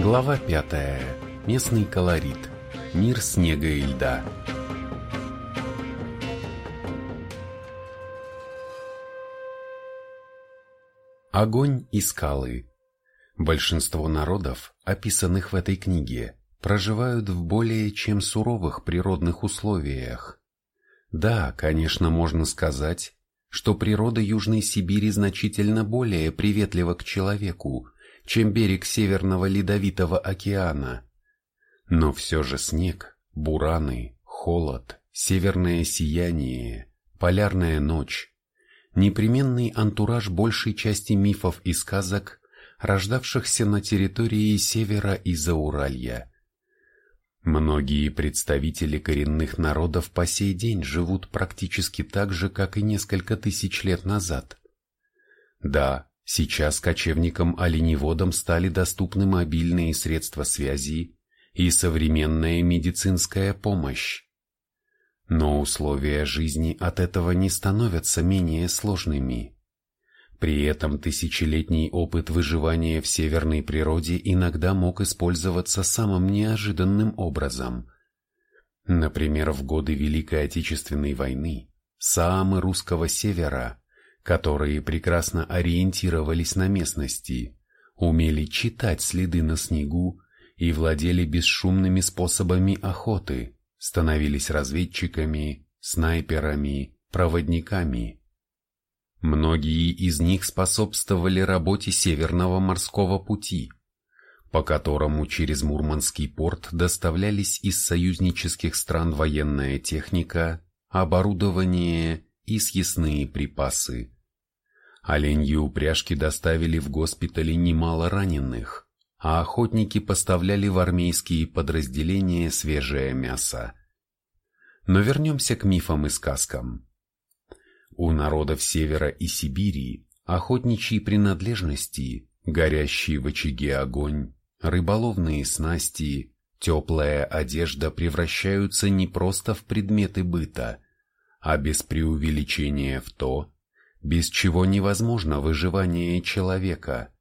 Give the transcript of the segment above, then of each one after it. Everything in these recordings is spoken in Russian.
Глава пятая. Местный колорит. Мир снега и льда. Огонь и скалы. Большинство народов, описанных в этой книге, проживают в более чем суровых природных условиях. Да, конечно, можно сказать, что природа Южной Сибири значительно более приветлива к человеку, чем берег Северного Ледовитого океана. Но все же снег, бураны, холод, северное сияние, полярная ночь, непременный антураж большей части мифов и сказок, рождавшихся на территории Севера и Зауралья. Многие представители коренных народов по сей день живут практически так же, как и несколько тысяч лет назад. Да, сейчас кочевникам-оленеводам стали доступны мобильные средства связи и современная медицинская помощь. Но условия жизни от этого не становятся менее сложными. При этом тысячелетний опыт выживания в северной природе иногда мог использоваться самым неожиданным образом. Например, в годы Великой Отечественной войны саамы русского севера, которые прекрасно ориентировались на местности, умели читать следы на снегу и владели бесшумными способами охоты, становились разведчиками, снайперами, проводниками – Многие из них способствовали работе Северного морского пути, по которому через Мурманский порт доставлялись из союзнических стран военная техника, оборудование и съестные припасы. Оленьи упряжки доставили в госпитали немало раненых, а охотники поставляли в армейские подразделения свежее мясо. Но вернемся к мифам и сказкам. У народов Севера и Сибири охотничьи принадлежности, горящий в очаге огонь, рыболовные снасти, теплая одежда превращаются не просто в предметы быта, а без преувеличения в то, без чего невозможно выживание человека.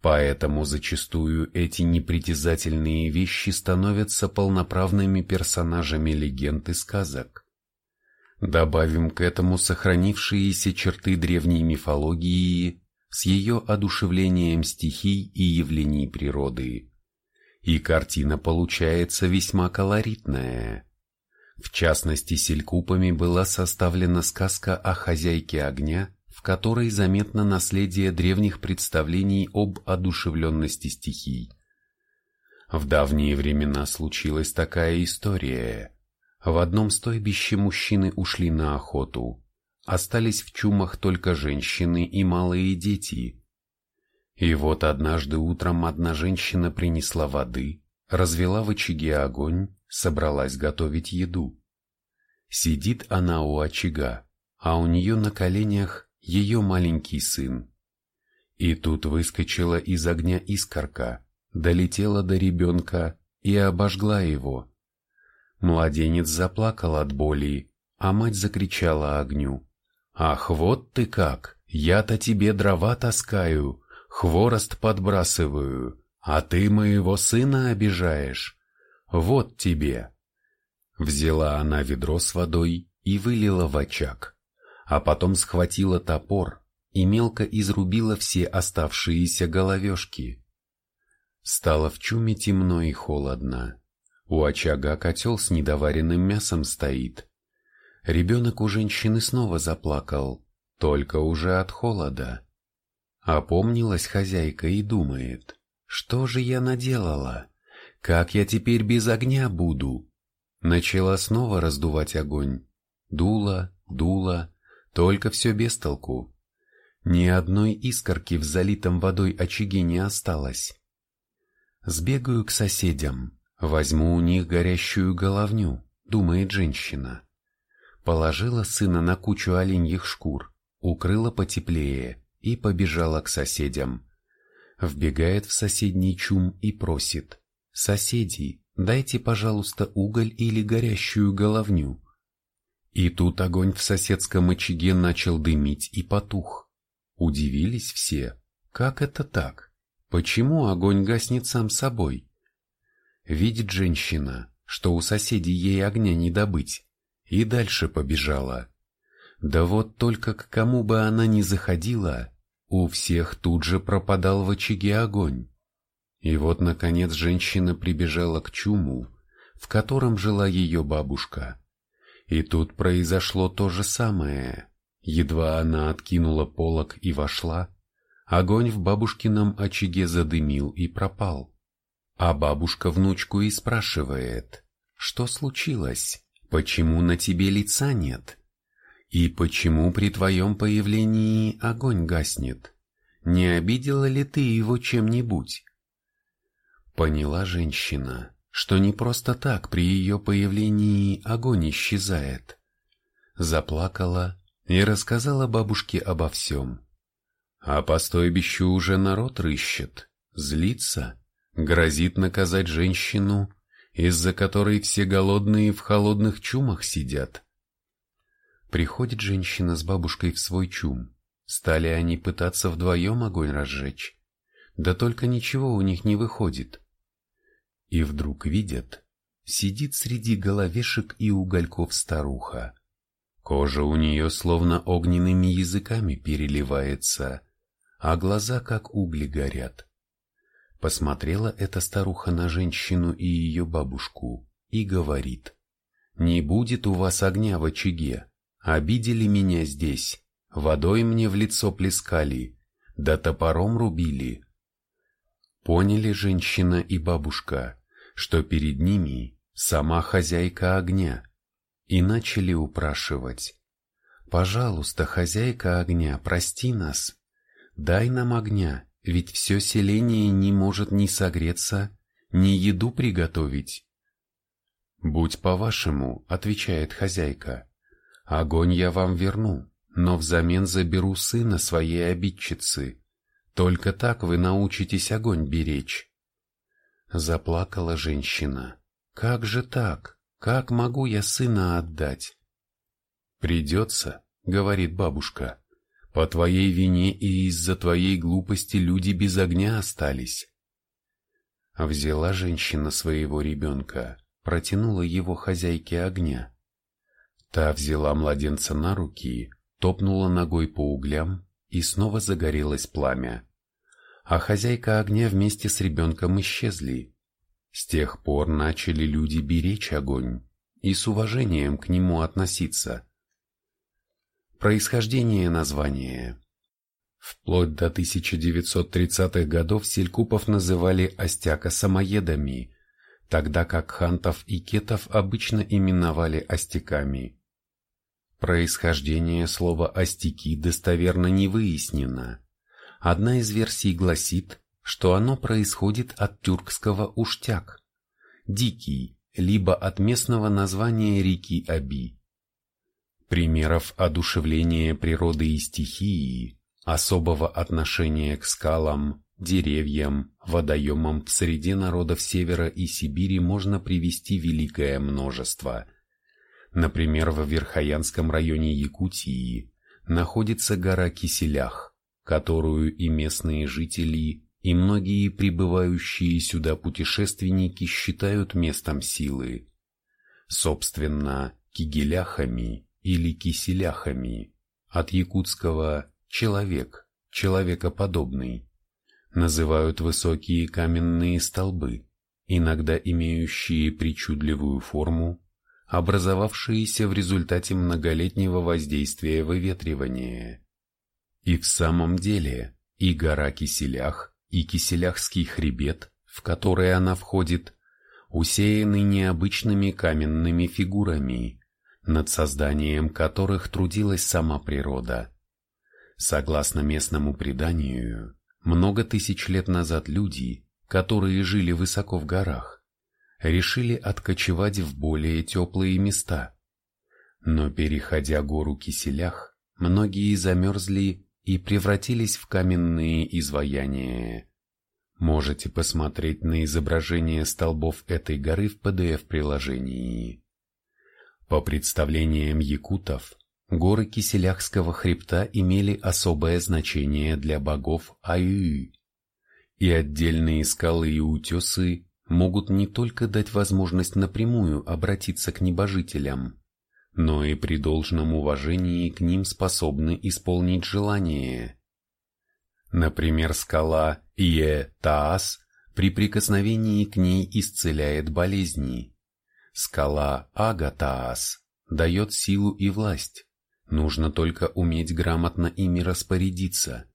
Поэтому зачастую эти непритязательные вещи становятся полноправными персонажами легенд и сказок. Добавим к этому сохранившиеся черты древней мифологии с ее одушевлением стихий и явлений природы. И картина получается весьма колоритная. В частности, селькупами была составлена сказка о хозяйке огня, в которой заметно наследие древних представлений об одушевленности стихий. В давние времена случилась такая история – в одном стойбище мужчины ушли на охоту. Остались в чумах только женщины и малые дети. И вот однажды утром одна женщина принесла воды, развела в очаге огонь, собралась готовить еду. Сидит она у очага, а у нее на коленях ее маленький сын. И тут выскочила из огня искорка, долетела до ребенка и обожгла его. Младенец заплакал от боли, а мать закричала огню. «Ах, вот ты как! Я-то тебе дрова таскаю, хворост подбрасываю, а ты моего сына обижаешь. Вот тебе!» Взяла она ведро с водой и вылила в очаг, а потом схватила топор и мелко изрубила все оставшиеся головешки. Стало в чуме темно и холодно. У очага котел с недоваренным мясом стоит. Ребенок у женщины снова заплакал, только уже от холода. Опомнилась хозяйка и думает, что же я наделала? Как я теперь без огня буду? Начала снова раздувать огонь. Дула, дула, только все без толку. Ни одной искорки в залитом водой очаге не осталось. Сбегаю к соседям, Возьму у них горящую головню, думает женщина. Положила сына на кучу оленьих шкур, укрыла потеплее и побежала к соседям. Вбегает в соседний чум и просит. «Соседи, дайте, пожалуйста, уголь или горящую головню». И тут огонь в соседском очаге начал дымить и потух. Удивились все. Как это так? почему огонь гаснет сам собой? Видит женщина, что у соседей ей огня не добыть, и дальше побежала. Да вот только к кому бы она ни заходила, у всех тут же пропадал в очаге огонь. И вот, наконец, женщина прибежала к чуму, в котором жила ее бабушка. И тут произошло то же самое. Едва она откинула полог и вошла, огонь в бабушкином очаге задымил и пропал. А бабушка внучку и спрашивает, что случилось, почему на тебе лица нет? И почему при твоем появлении огонь гаснет? Не обидела ли ты его чем-нибудь? Поняла женщина, что не просто так при ее появлении огонь исчезает. Заплакала и рассказала бабушке обо всем. А по стойбищу уже народ рыщет, злится, грозит наказать женщину, из-за которой все голодные в холодных чумах сидят. Приходит женщина с бабушкой в свой чум. Стали они пытаться вдвоем огонь разжечь. Да только ничего у них не выходит. И вдруг видят, сидит среди головешек и угольков старуха. Кожа у нее словно огненными языками переливается, а глаза как угли горят. Посмотрела эта старуха на женщину и ее бабушку и говорит, «Не будет у вас огня в очаге, обидели меня здесь, водой мне в лицо плескали, да топором рубили». Поняли женщина и бабушка, что перед ними сама хозяйка огня, и начали упрашивать. «Пожалуйста, хозяйка огня, прости нас. Дай нам огня, ведь все селение не может ни согреться, ни еду приготовить». «Будь по-вашему», — отвечает хозяйка, — «огонь я вам верну, но взамен заберу сына своей обидчицы. Только так вы научитесь огонь беречь». Заплакала женщина. «Как же так? Как могу я сына отдать?» «Придется», — говорит бабушка. «По твоей вине и из-за твоей глупости люди без огня остались». Взяла женщина своего ребенка, протянула его хозяйке огня. Та взяла младенца на руки, топнула ногой по углям, и снова загорелось пламя а хозяйка огня вместе с ребенком исчезли. С тех пор начали люди беречь огонь и с уважением к нему относиться. Происхождение названия Вплоть до 1930-х годов селькупов называли остяка самоедами, тогда как хантов и кетов обычно именовали остяками. Происхождение слова «остяки» достоверно не выяснено. Одна из версий гласит, что оно происходит от тюркского «уштяк» – «дикий», либо от местного названия реки Аби. Примеров одушевления природы и стихии, особого отношения к скалам, деревьям, водоемам в среде народов Севера и Сибири можно привести великое множество. Например, в Верхоянском районе Якутии находится гора Киселях, которую и местные жители, и многие прибывающие сюда путешественники считают местом силы. Собственно, кигеляхами или киселяхами, от якутского «человек», «человекоподобный», называют высокие каменные столбы, иногда имеющие причудливую форму, образовавшиеся в результате многолетнего воздействия выветривания. И в самом деле, и гора Киселях, и Киселяхский хребет, в который она входит, усеяны необычными каменными фигурами, над созданием которых трудилась сама природа. Согласно местному преданию, много тысяч лет назад люди, которые жили высоко в горах, решили откочевать в более теплые места. Но переходя гору Киселях, многие замерзли и превратились в каменные изваяния. Можете посмотреть на изображение столбов этой горы в PDF-приложении. По представлениям якутов, горы Киселяхского хребта имели особое значение для богов Аюи. И отдельные скалы и утесы могут не только дать возможность напрямую обратиться к небожителям, но и при должном уважении к ним способны исполнить желание. Например, скала Ие-Таас при прикосновении к ней исцеляет болезни. Скала Ага-Таас дает силу и власть, нужно только уметь грамотно ими распорядиться.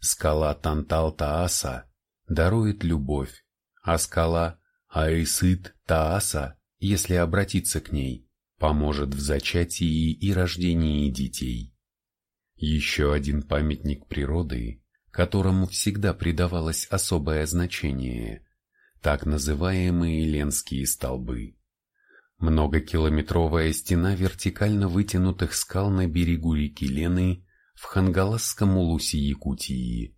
Скала Тантал-Тааса дарует любовь, а скала Аисыт-Тааса, если обратиться к ней, поможет в зачатии и рождении детей. Еще один памятник природы, которому всегда придавалось особое значение, так называемые Ленские столбы. Многокилометровая стена вертикально вытянутых скал на берегу реки Лены в Хангаласском улусе Якутии.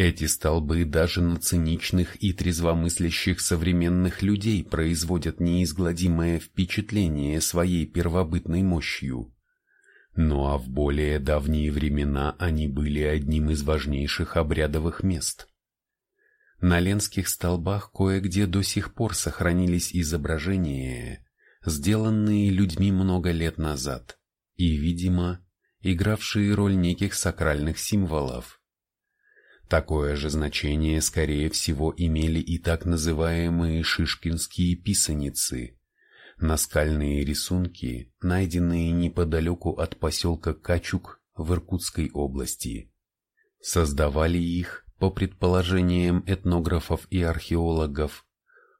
Эти столбы даже на циничных и трезвомыслящих современных людей производят неизгладимое впечатление своей первобытной мощью. Ну а в более давние времена они были одним из важнейших обрядовых мест. На ленских столбах кое-где до сих пор сохранились изображения, сделанные людьми много лет назад, и, видимо, игравшие роль неких сакральных символов. Такое же значение, скорее всего, имели и так называемые шишкинские писаницы, наскальные рисунки, найденные неподалеку от поселка Качук в Иркутской области. Создавали их по предположениям этнографов и археологов,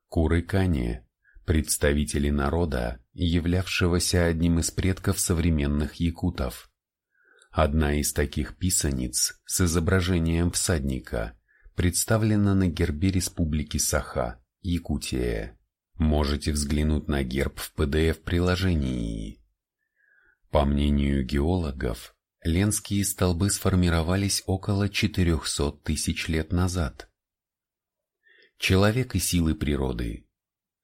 курыкане, представители народа, являвшегося одним из предков современных якутов. Одна из таких писаниц с изображением всадника представлена на гербе Республики Саха, Якутия. Можете взглянуть на герб в PDF-приложении. По мнению геологов, Ленские столбы сформировались около 400 тысяч лет назад. Человек и силы природы.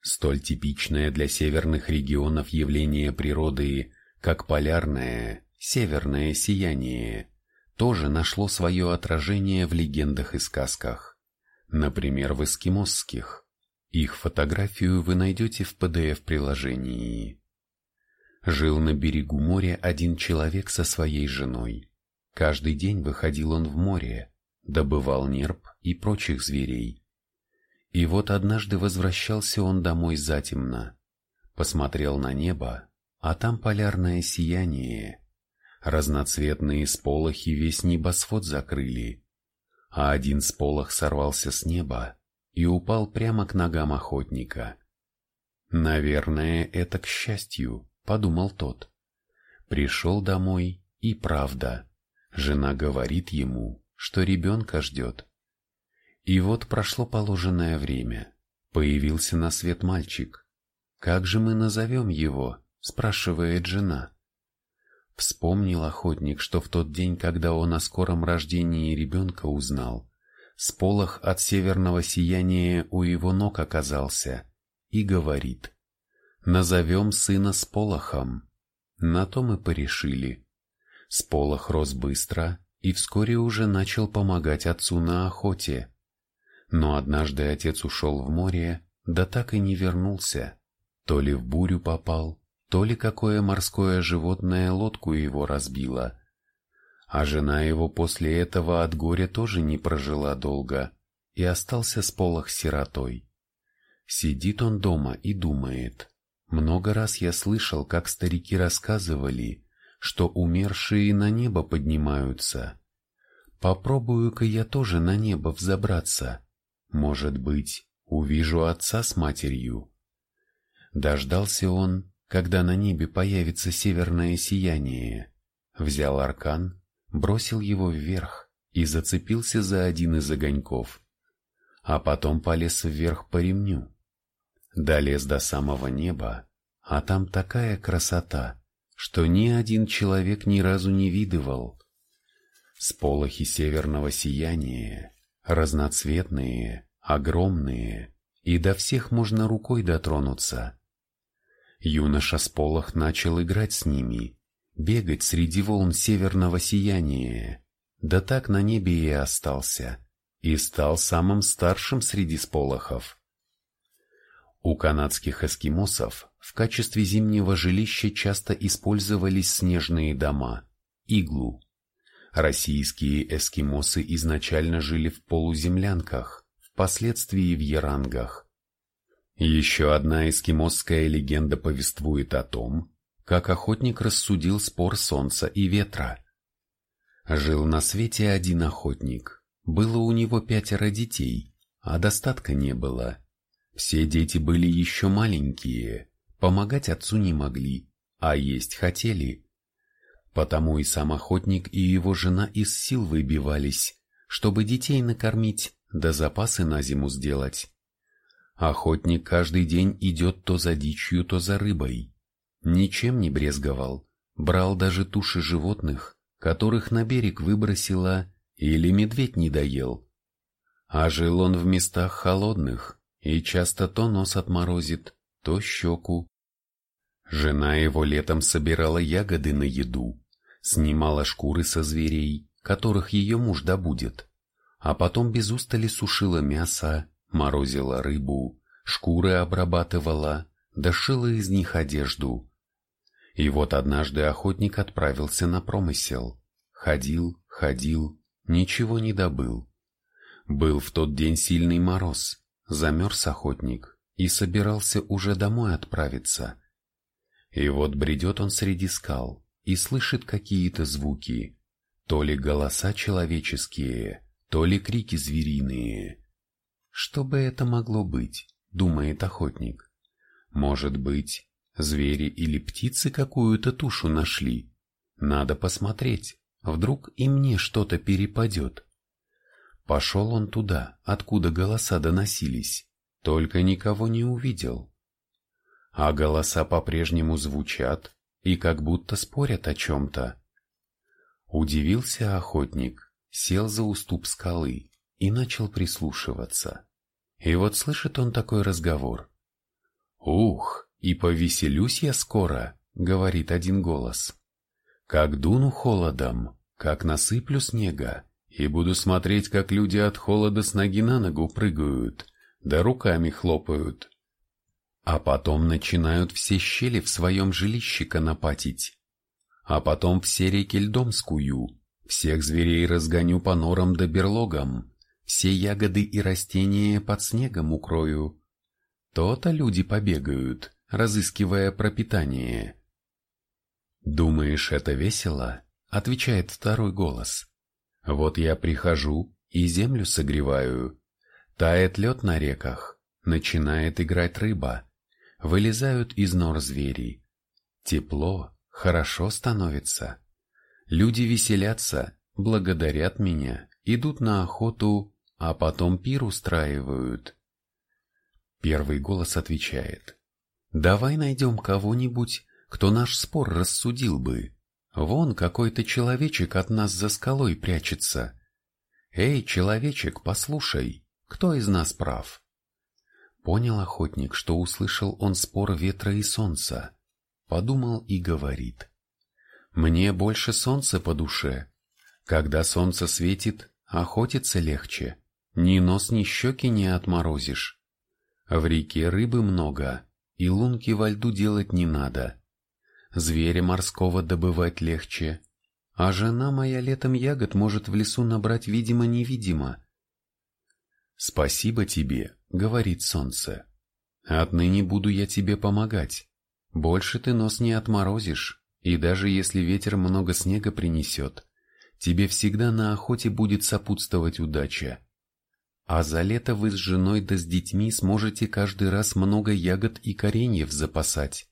Столь типичное для северных регионов явление природы, как полярное, северное сияние, тоже нашло свое отражение в легендах и сказках. Например, в эскимосских. Их фотографию вы найдете в PDF-приложении. Жил на берегу моря один человек со своей женой. Каждый день выходил он в море, добывал нерп и прочих зверей. И вот однажды возвращался он домой затемно. Посмотрел на небо, а там полярное сияние. Разноцветные сполохи весь небосвод закрыли, а один сполох сорвался с неба и упал прямо к ногам охотника. Наверное, это к счастью, подумал тот. Пришел домой, и правда, жена говорит ему, что ребенка ждет. И вот прошло положенное время, появился на свет мальчик. «Как же мы назовем его?» – спрашивает жена. Вспомнил охотник, что в тот день, когда он о скором рождении ребенка узнал, сполох от северного сияния у его ног оказался, и говорит – Назовем сына Сполохом. На то мы порешили. Сполох рос быстро и вскоре уже начал помогать отцу на охоте. Но однажды отец ушел в море, да так и не вернулся. То ли в бурю попал, то ли какое морское животное лодку его разбило. А жена его после этого от горя тоже не прожила долго, и остался Сполох сиротой. Сидит он дома и думает, много раз я слышал, как старики рассказывали, что умершие на небо поднимаются. Попробую-ка я тоже на небо взобраться. Может быть, увижу отца с матерью. Дождался он, когда на небе появится северное сияние. Взял аркан, бросил его вверх и зацепился за один из огоньков. А потом полез вверх по ремню. Долез до самого неба, а там такая красота, что ни один человек ни разу не видывал. Сполохи северного сияния, разноцветные, огромные, и до всех можно рукой дотронуться. Юноша Сполох начал играть с ними, бегать среди волн северного сияния, да так на небе и остался, и стал самым старшим среди сполохов. У канадских эскимосов в качестве зимнего жилища часто использовались снежные дома, иглу. Российские эскимосы изначально жили в полуземлянках, впоследствии в ярангах. Еще одна эскимосская легенда повествует о том, как охотник рассудил спор солнца и ветра. Жил на свете один охотник. Было у него пятеро детей, а достатка не было. Все дети были еще маленькие, помогать отцу не могли, а есть хотели. Потому и сам охотник, и его жена из сил выбивались, чтобы детей накормить, да запасы на зиму сделать. Охотник каждый день идет то за дичью, то за рыбой. Ничем не брезговал, брал даже туши животных, которых на берег выбросила или медведь не доел. А жил он в местах холодных и часто то нос отморозит, то щеку. Жена его летом собирала ягоды на еду, снимала шкуры со зверей, которых ее муж добудет, а потом без устали сушила мясо, морозила рыбу, шкуры обрабатывала, дошила из них одежду. И вот однажды охотник отправился на промысел. Ходил, ходил, ничего не добыл. Был в тот день сильный мороз, замерз охотник и собирался уже домой отправиться. И вот бредет он среди скал и слышит какие-то звуки, то ли голоса человеческие, то ли крики звериные. Что бы это могло быть, думает охотник. Может быть, звери или птицы какую-то тушу нашли. Надо посмотреть. Вдруг и мне что-то перепадет. Пошел он туда, откуда голоса доносились, только никого не увидел. А голоса по-прежнему звучат и как будто спорят о чем-то. Удивился охотник, сел за уступ скалы и начал прислушиваться. И вот слышит он такой разговор. «Ух, и повеселюсь я скоро», — говорит один голос. «Как дуну холодом, как насыплю снега, и буду смотреть, как люди от холода с ноги на ногу прыгают, да руками хлопают. А потом начинают все щели в своем жилище конопатить. А потом все реки льдом скую, всех зверей разгоню по норам да берлогам, все ягоды и растения под снегом укрою. То-то люди побегают, разыскивая пропитание. Думаешь, это весело? Отвечает второй голос. Вот я прихожу и землю согреваю. Тает лед на реках, начинает играть рыба. Вылезают из нор звери. Тепло, хорошо становится. Люди веселятся, благодарят меня, идут на охоту, а потом пир устраивают. Первый голос отвечает. Давай найдем кого-нибудь, кто наш спор рассудил бы. Вон какой-то человечек от нас за скалой прячется. Эй, человечек, послушай, кто из нас прав? Понял охотник, что услышал он спор ветра и солнца. Подумал и говорит. Мне больше солнца по душе. Когда солнце светит, охотиться легче. Ни нос, ни щеки не отморозишь. В реке рыбы много, и лунки во льду делать не надо. Зверя морского добывать легче, а жена моя летом ягод может в лесу набрать видимо-невидимо. «Спасибо тебе», — говорит солнце. «Отныне буду я тебе помогать. Больше ты нос не отморозишь, и даже если ветер много снега принесет, тебе всегда на охоте будет сопутствовать удача. А за лето вы с женой да с детьми сможете каждый раз много ягод и кореньев запасать.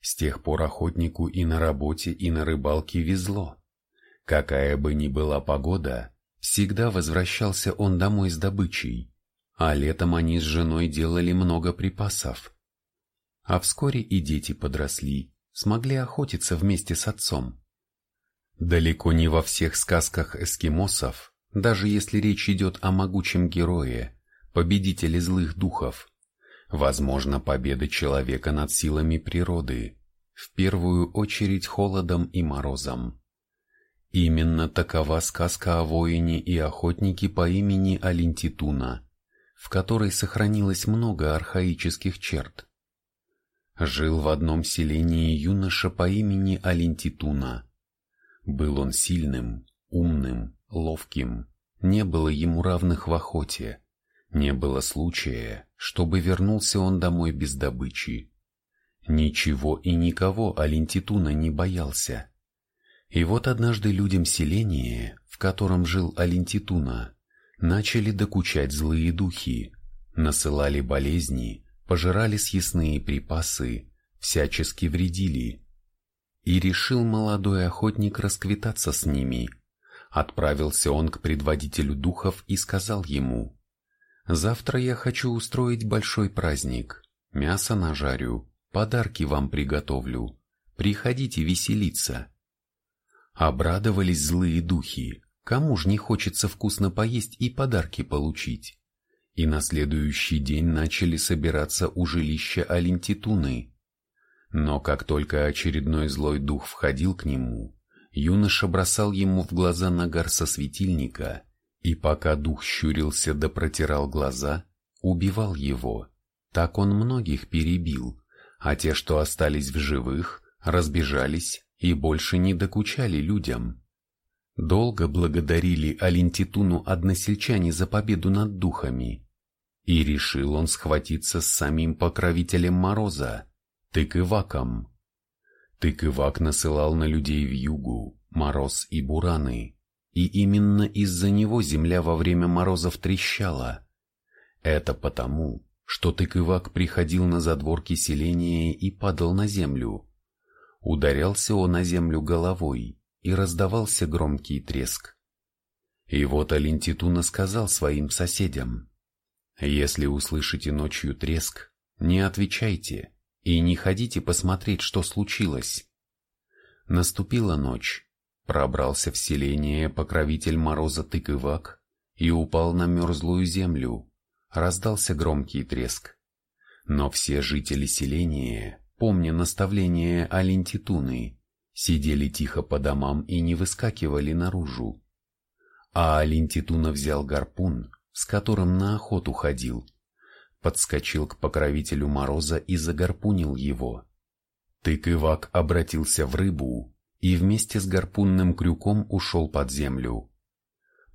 С тех пор охотнику и на работе, и на рыбалке везло. Какая бы ни была погода, всегда возвращался он домой с добычей, а летом они с женой делали много припасов. А вскоре и дети подросли, смогли охотиться вместе с отцом. Далеко не во всех сказках эскимосов, даже если речь идет о могучем герое, победителе злых духов, Возможно, победа человека над силами природы, в первую очередь холодом и морозом. Именно такова сказка о воине и охотнике по имени Алинтитуна, в которой сохранилось много архаических черт. Жил в одном селении юноша по имени Алинтитуна. Был он сильным, умным, ловким, не было ему равных в охоте, не было случая, чтобы вернулся он домой без добычи. Ничего и никого Алинтитуна не боялся. И вот однажды людям селения, в котором жил Алинтитуна, начали докучать злые духи, насылали болезни, пожирали съестные припасы, всячески вредили. И решил молодой охотник расквитаться с ними. Отправился он к предводителю духов и сказал ему, «Завтра я хочу устроить большой праздник, мясо нажарю, подарки вам приготовлю, приходите веселиться». Обрадовались злые духи, кому ж не хочется вкусно поесть и подарки получить и на следующий день начали собираться у жилища Алентитуны. Но как только очередной злой дух входил к нему, юноша бросал ему в глаза нагар со светильника, и пока дух щурился да протирал глаза, убивал его. Так он многих перебил, а те, что остались в живых, разбежались и больше не докучали людям. Долго благодарили Алентитуну односельчане за победу над духами. И решил он схватиться с самим покровителем Мороза, Тыкываком. Тыкывак насылал на людей в югу, мороз и бураны, и именно из-за него земля во время морозов трещала. Это потому, что Тыкывак приходил на задворки селения и падал на землю. Ударялся он на землю головой, и раздавался громкий треск. И вот Алентитуна сказал своим соседям, «Если услышите ночью треск, не отвечайте и не ходите посмотреть, что случилось». Наступила ночь, пробрался в селение покровитель мороза Тыкывак и упал на мерзлую землю, раздался громкий треск. Но все жители селения, помня наставление Алентитуны, сидели тихо по домам и не выскакивали наружу. А Алинтитуна взял гарпун, с которым на охоту ходил, подскочил к покровителю Мороза и загарпунил его. Тык-ивак обратился в рыбу и вместе с гарпунным крюком ушел под землю.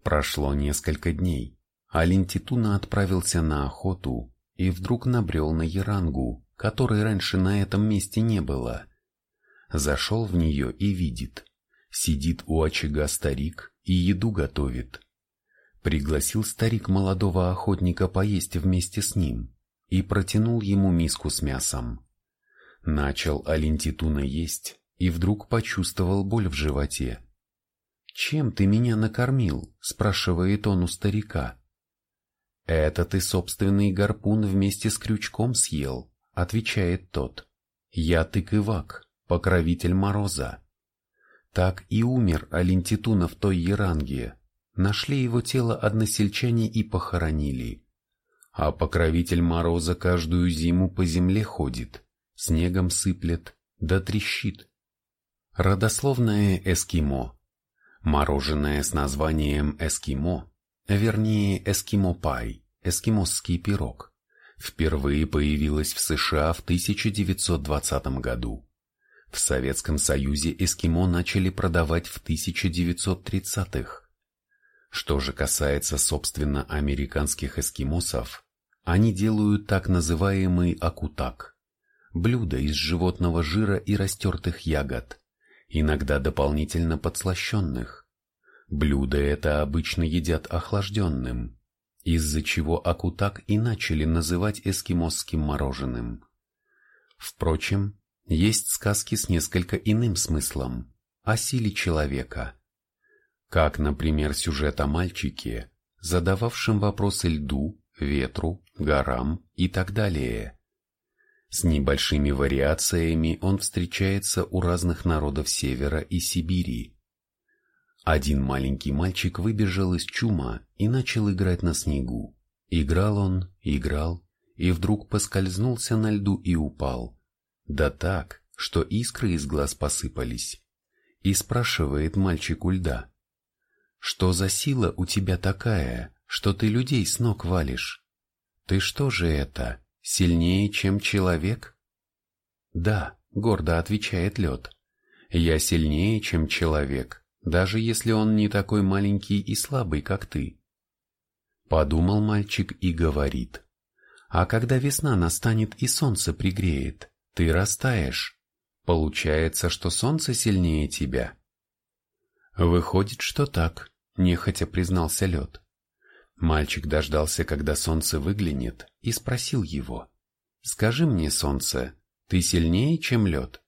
Прошло несколько дней, а Лентитуна отправился на охоту и вдруг набрел на Ярангу, которой раньше на этом месте не было. Зашел в нее и видит. Сидит у очага старик и еду готовит. Пригласил старик молодого охотника поесть вместе с ним и протянул ему миску с мясом. Начал Алентитуна есть и вдруг почувствовал боль в животе. «Чем ты меня накормил?» – спрашивает он у старика. «Это ты собственный гарпун вместе с крючком съел», – отвечает тот. «Я тык-ивак, покровитель Мороза. Так и умер Алентитуна в той Яранге. Нашли его тело односельчане и похоронили. А покровитель Мороза каждую зиму по земле ходит, снегом сыплет, да трещит. Родословное эскимо. Мороженое с названием эскимо, вернее эскимо-пай, эскимосский пирог, впервые появилось в США в 1920 году. В Советском Союзе эскимо начали продавать в 1930-х. Что же касается собственно американских эскимосов, они делают так называемый акутак – блюдо из животного жира и растертых ягод, иногда дополнительно подслащенных. Блюдо это обычно едят охлажденным, из-за чего акутак и начали называть эскимосским мороженым. Впрочем, есть сказки с несколько иным смыслом о силе человека. Как, например, сюжет о мальчике, задававшем вопросы льду, ветру, горам и так далее. С небольшими вариациями он встречается у разных народов Севера и Сибири. Один маленький мальчик выбежал из чума и начал играть на снегу. Играл он, играл, и вдруг поскользнулся на льду и упал. Да так, что искры из глаз посыпались. и спрашивает мальчик у льда. «Что за сила у тебя такая, что ты людей с ног валишь? Ты что же это, сильнее, чем человек?» «Да», — гордо отвечает лед. «Я сильнее, чем человек, даже если он не такой маленький и слабый, как ты». Подумал мальчик и говорит. «А когда весна настанет и солнце пригреет, ты растаешь. Получается, что солнце сильнее тебя». «Выходит, что так», — нехотя признался лед. Мальчик дождался, когда солнце выглянет, и спросил его. «Скажи мне, солнце, ты сильнее, чем лед?»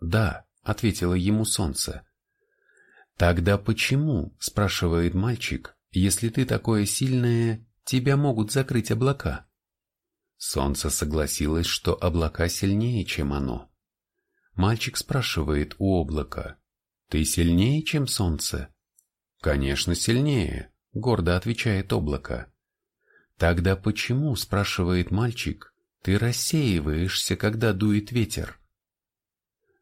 «Да», — ответило ему солнце. «Тогда почему?» – спрашивает мальчик. «Если ты такое сильное, тебя могут закрыть облака». Солнце согласилось, что облака сильнее, чем оно. Мальчик спрашивает у облака. «Ты сильнее, чем солнце?» «Конечно, сильнее», — гордо отвечает облако. «Тогда почему?» — спрашивает мальчик. «Ты рассеиваешься, когда дует ветер».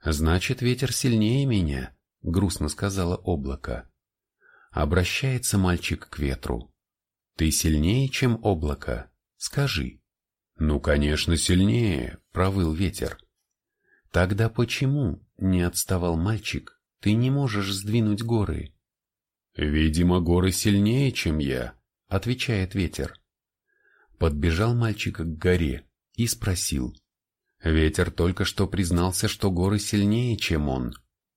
«Значит, ветер сильнее меня», грустно сказала облако. Обращается мальчик к ветру. Ты сильнее, чем облако? Скажи. Ну, конечно, сильнее, провыл ветер. Тогда почему, не отставал мальчик, ты не можешь сдвинуть горы? Видимо, горы сильнее, чем я, отвечает ветер. Подбежал мальчик к горе и спросил. Ветер только что признался, что горы сильнее, чем он.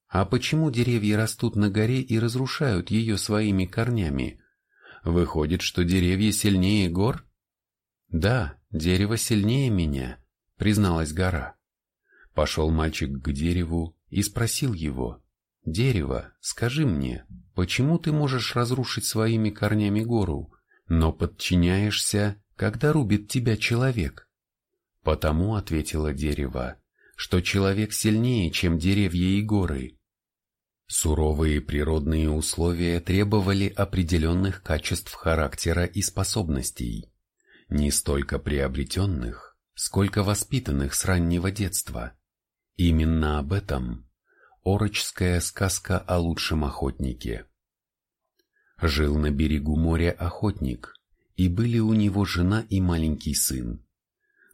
А почему деревья растут на горе и разрушают ее своими корнями? Выходит, что деревья сильнее гор? Да, дерево сильнее меня, призналась гора. Пошел мальчик к дереву и спросил его, «Дерево, скажи мне, почему ты можешь разрушить своими корнями гору, но подчиняешься, когда рубит тебя человек?» «Потому», — ответило дерево, — «что человек сильнее, чем деревья и горы, Суровые природные условия требовали определенных качеств характера и способностей, не столько приобретенных, сколько воспитанных с раннего детства. Именно об этом орочская сказка о лучшем охотнике. Жил на берегу моря охотник, и были у него жена и маленький сын.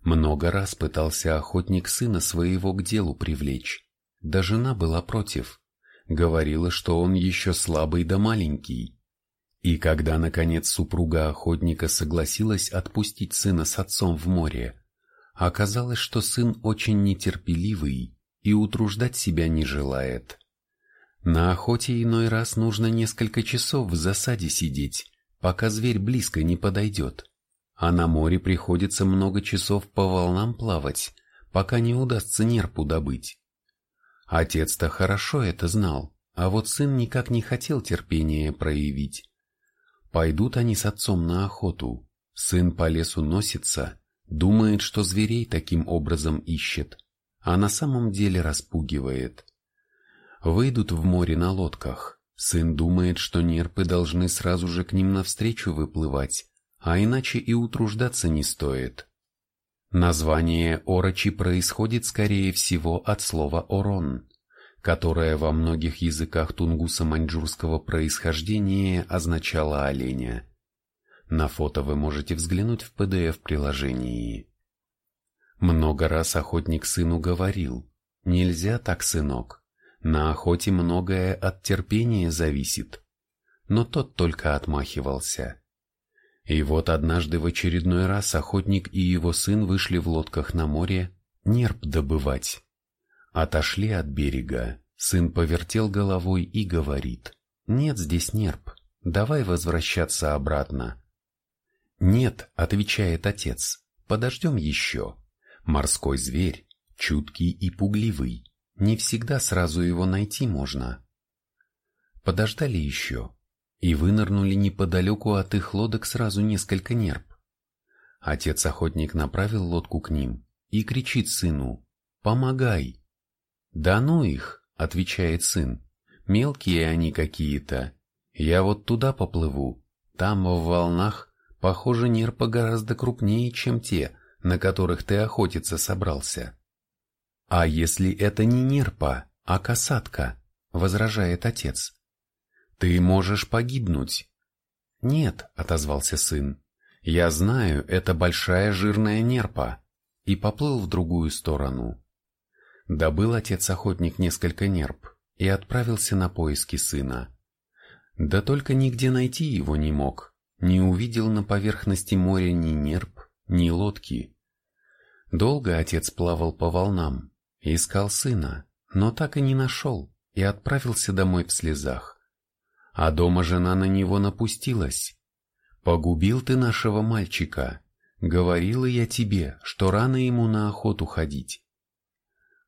Много раз пытался охотник сына своего к делу привлечь, да жена была против – говорила, что он еще слабый да маленький. И когда, наконец, супруга охотника согласилась отпустить сына с отцом в море, оказалось, что сын очень нетерпеливый и утруждать себя не желает. На охоте иной раз нужно несколько часов в засаде сидеть, пока зверь близко не подойдет. А на море приходится много часов по волнам плавать, пока не удастся нерпу добыть. Отец-то хорошо это знал, а вот сын никак не хотел терпения проявить. Пойдут они с отцом на охоту. Сын по лесу носится, думает, что зверей таким образом ищет, а на самом деле распугивает. Выйдут в море на лодках. Сын думает, что нерпы должны сразу же к ним навстречу выплывать, а иначе и утруждаться не стоит. Название Орочи происходит скорее всего от слова «орон», которое во многих языках тунгуса-маньчжурского происхождения означало оленя. На фото вы можете взглянуть в PDF-приложении. Много раз охотник сыну говорил, «Нельзя так, сынок, на охоте многое от терпения зависит». Но тот только отмахивался. И вот однажды в очередной раз охотник и его сын вышли в лодках на море нерп добывать. Отошли от берега, сын повертел головой и говорит, «Нет здесь нерп, давай возвращаться обратно». «Нет», — отвечает отец, — «подождем еще. Морской зверь, чуткий и пугливый, не всегда сразу его найти можно». Подождали еще, и вынырнули неподалеку от их лодок сразу несколько нерп. Отец-охотник направил лодку к ним и кричит сыну «Помогай!» «Да ну их!» — отвечает сын. «Мелкие они какие-то. Я вот туда поплыву. Там, в волнах, похоже, нерпа гораздо крупнее, чем те, на которых ты охотиться собрался». «А если это не нерпа, а касатка?» — возражает отец. Ты можешь погибнуть. Нет, отозвался сын. Я знаю, это большая жирная нерпа. И поплыл в другую сторону. Добыл отец-охотник несколько нерп и отправился на поиски сына. Да только нигде найти его не мог, не увидел на поверхности моря ни нерп, ни лодки. Долго отец плавал по волнам, искал сына, но так и не нашел и отправился домой в слезах. А дома жена на него напустилась. «Погубил ты нашего мальчика. Говорила я тебе, что рано ему на охоту ходить».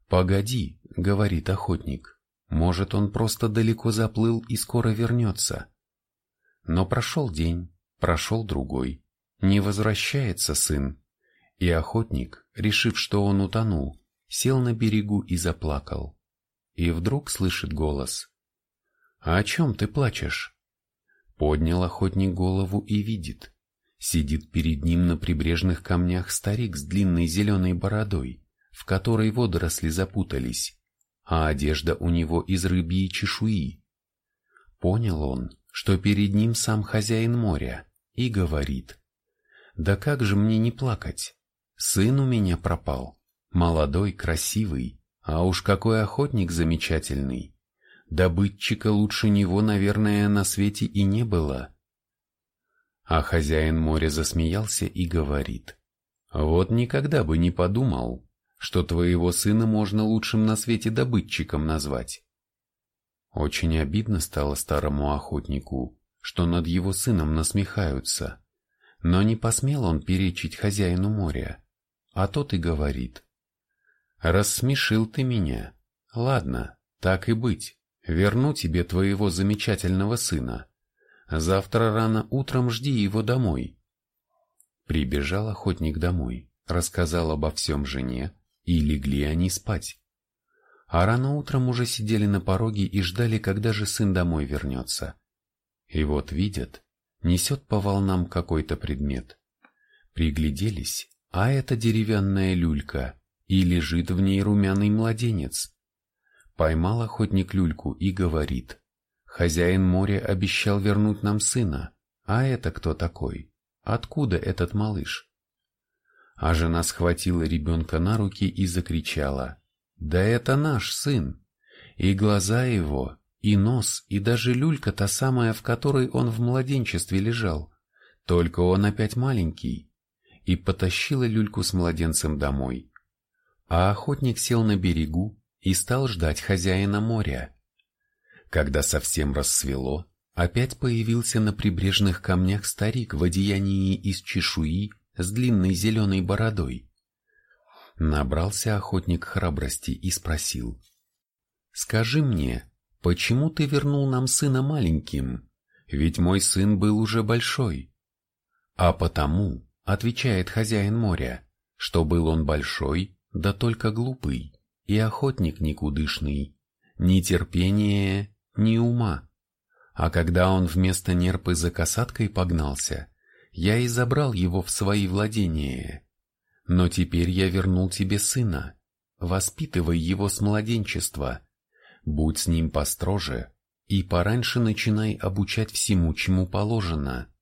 «Погоди», — говорит охотник, — «может, он просто далеко заплыл и скоро вернется». Но прошел день, прошел другой, не возвращается сын, и охотник, решив, что он утонул, сел на берегу и заплакал. И вдруг слышит голос. «А о чем ты плачешь?» Поднял охотник голову и видит. Сидит перед ним на прибрежных камнях старик с длинной зеленой бородой, в которой водоросли запутались, а одежда у него из рыбьей чешуи. Понял он, что перед ним сам хозяин моря, и говорит. «Да как же мне не плакать? Сын у меня пропал, молодой, красивый, а уж какой охотник замечательный. Добытчика лучше него, наверное, на свете и не было». А хозяин моря засмеялся и говорит. «Вот никогда бы не подумал, что твоего сына можно лучшим на свете добытчиком назвать». Очень обидно стало старому охотнику, что над его сыном насмехаются. Но не посмел он перечить хозяину моря, а тот и говорит. «Рассмешил ты меня. Ладно, так и быть, верну тебе твоего замечательного сына. Завтра рано утром жди его домой». Прибежал охотник домой, рассказал обо всем жене, и легли они спать. А рано утром уже сидели на пороге и ждали, когда же сын домой вернется. И вот видят, несет по волнам какой-то предмет. Пригляделись, а это деревянная люлька, и лежит в ней румяный младенец. Поймал охотник люльку и говорит, «Хозяин моря обещал вернуть нам сына, а это кто такой? Откуда этот малыш?» А жена схватила ребенка на руки и закричала, «Да это наш сын!» И глаза его и нос, и даже люлька та самая, в которой он в младенчестве лежал. Только он опять маленький. И потащила люльку с младенцем домой. А охотник сел на берегу и стал ждать хозяина моря. Когда совсем рассвело, опять появился на прибрежных камнях старик в одеянии из чешуи с длинной зеленой бородой. Набрался охотник храбрости и спросил. «Скажи мне, почему ты вернул нам сына маленьким? Ведь мой сын был уже большой. А потому, отвечает хозяин моря, что был он большой, да только глупый, и охотник никудышный, ни терпения, ни ума. А когда он вместо нерпы за касаткой погнался, я и забрал его в свои владения. Но теперь я вернул тебе сына, воспитывай его с младенчества, Будь с ним построже и пораньше начинай обучать всему, чему положено.